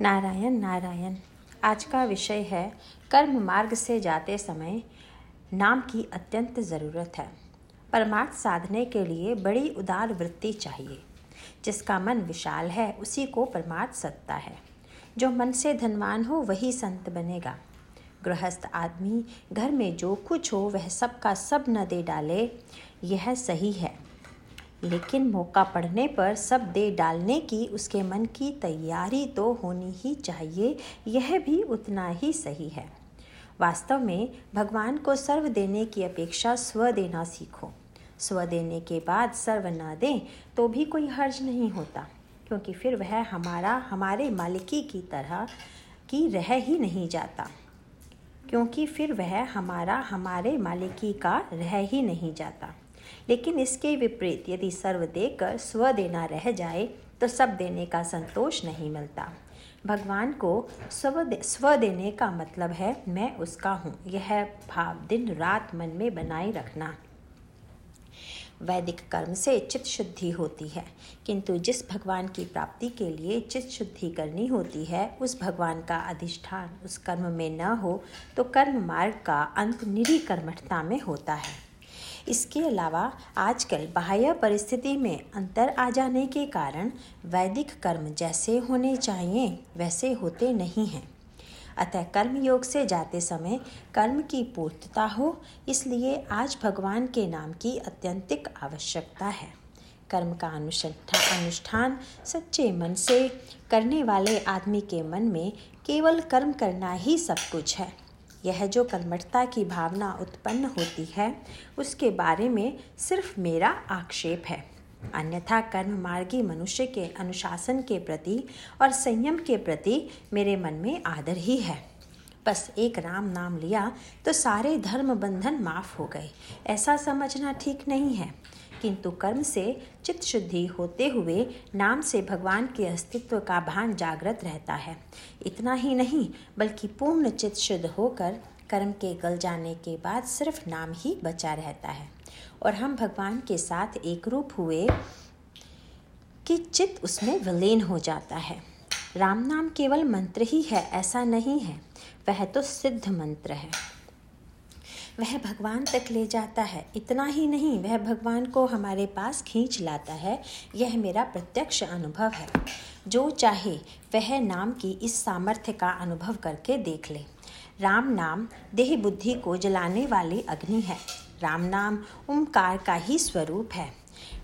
नारायण नारायण। आज का विषय है, कर्म मार्ग से जाते समय नाम की अत्यंत ज़रूरत है। परमार्थ साधने के लिए बड़ी उदार वृत्ति चाहिए। जिसका मन विशाल है, उसी को परमार्थ सकता है। जो मन से धनवान हो, वही संत बनेगा। गृहस्थ आदमी, घर में जो कुछ हो, वह सब का सब न दे डाले, यह सही है। लेकिन मौका पड़ने पर सब दे डालने की उसके मन की तैयारी तो होनी ही चाहिए, यह भी उतना ही सही है। वास्तव में भगवान को सर्व देने की अपेक्षा स्व देना सीखो। स्व देने के बाद सर्व न दें तो भी कोई हर्ज नहीं होता, क्योंकि फिर वह हमारा, हमारे मालिकी की तरह की रह ही नहीं जाता। क्योंकि फिर वह हमारा, हमारे मालिकी का रह ही नहीं जाता। लेकिन इसके विपरीत यदि सर्व देकर स्व देना रह जाए तो सब देने का संतोष नहीं मिलता। भगवान को स्व दे, स्व देने का मतलब है मैं उसका हूँ। यह भाव दिन रात मन में बनाए रखना। वैदिक कर्म से चित्त शुद्धि होती है किंतु जिस भगवान की प्राप्ति के लिए चित्त शुद्धि करनी होती है उस भगवान का अधिष्ठान उस कर्म में न हो तो कर्म मार्ग का अंत निरी कर्मठता में होता है। इसके अलावा आजकल बाह्य परिस्थिति में अंतर आ जाने के कारण वैदिक कर्म जैसे होने चाहिए, वैसे होते नहीं हैं। अतः कर्म योग से जाते समय कर्म की पूर्तता हो, इसलिए आज भगवान के नाम की अत्यंतिक आवश्यकता है। कर्म का अनुष्ठान अनुष्ठान सच्चे मन से करने वाले आदमी के मन में केवल कर्म करना ही सब कुछ है। यह जो कर्मठता की भावना उत्पन्न होती है, उसके बारे में सिर्फ़ मेरा आक्षेप है। अन्यथा कर्म मार्गी मनुष्य के अनुशासन के प्रति और संयम के प्रति मेरे मन में आदर ही है। बस एक राम नाम लिया तो सारे धर्म बंधन माफ़ हो गए। ऐसा समझना ठीक नहीं है। किंतु कर्म से, चित्त शुद्धि होते हुए, नाम से भगवान के अस्तित्व का भान जागृत रहता है। इतना ही नहीं, बल्कि पूर्ण चित्त शुद्ध होकर, कर्म के गल जाने के बाद सिर्फ़ नाम ही बचा रहता है। और हम भगवान के साथ एक रूप हुए कि चित्त उसमें विलीन हो जाता है। राम नाम केवल मंत्र ही है, ऐसा नहीं है। वह तो सिद्ध मंत्र है। वह भगवान तक ले जाता है। इतना ही नहीं, वह भगवान को हमारे पास खींच लाता है। यह मेरा प्रत्यक्ष अनुभव है। जो चाहे, वह नाम की इस सामर्थ्य का अनुभव करके देख ले। राम नाम देह बुद्धि को जलाने वाली अग्नि है। राम नाम ओंकार का ही स्वरूप है।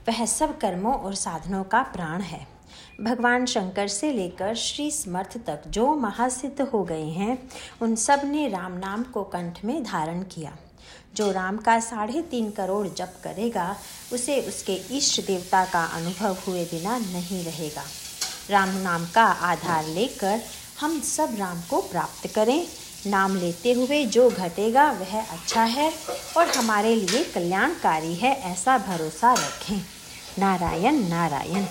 वह सब कर्मों और साधनों का प्राण है। भगवान शंकर से लेकर श्री समर्थ तक जो महासिद्ध हो गए हैं, उन सबने राम नाम को कंठ में धारण किया। जो राम का साढ़े तीन करोड़ जप करेगा, उसे उसके इष्ट देवता का अनुभव हुए बिना नहीं रहेगा। राम नाम का आधार लेकर हम सब राम को प्राप्त करें। नाम लेते हुए जो घटेगा, वह अच्छा है और हमारे लिए कल्याणकारी है, ऐसा भरोसा रखें। नारायण नारायण।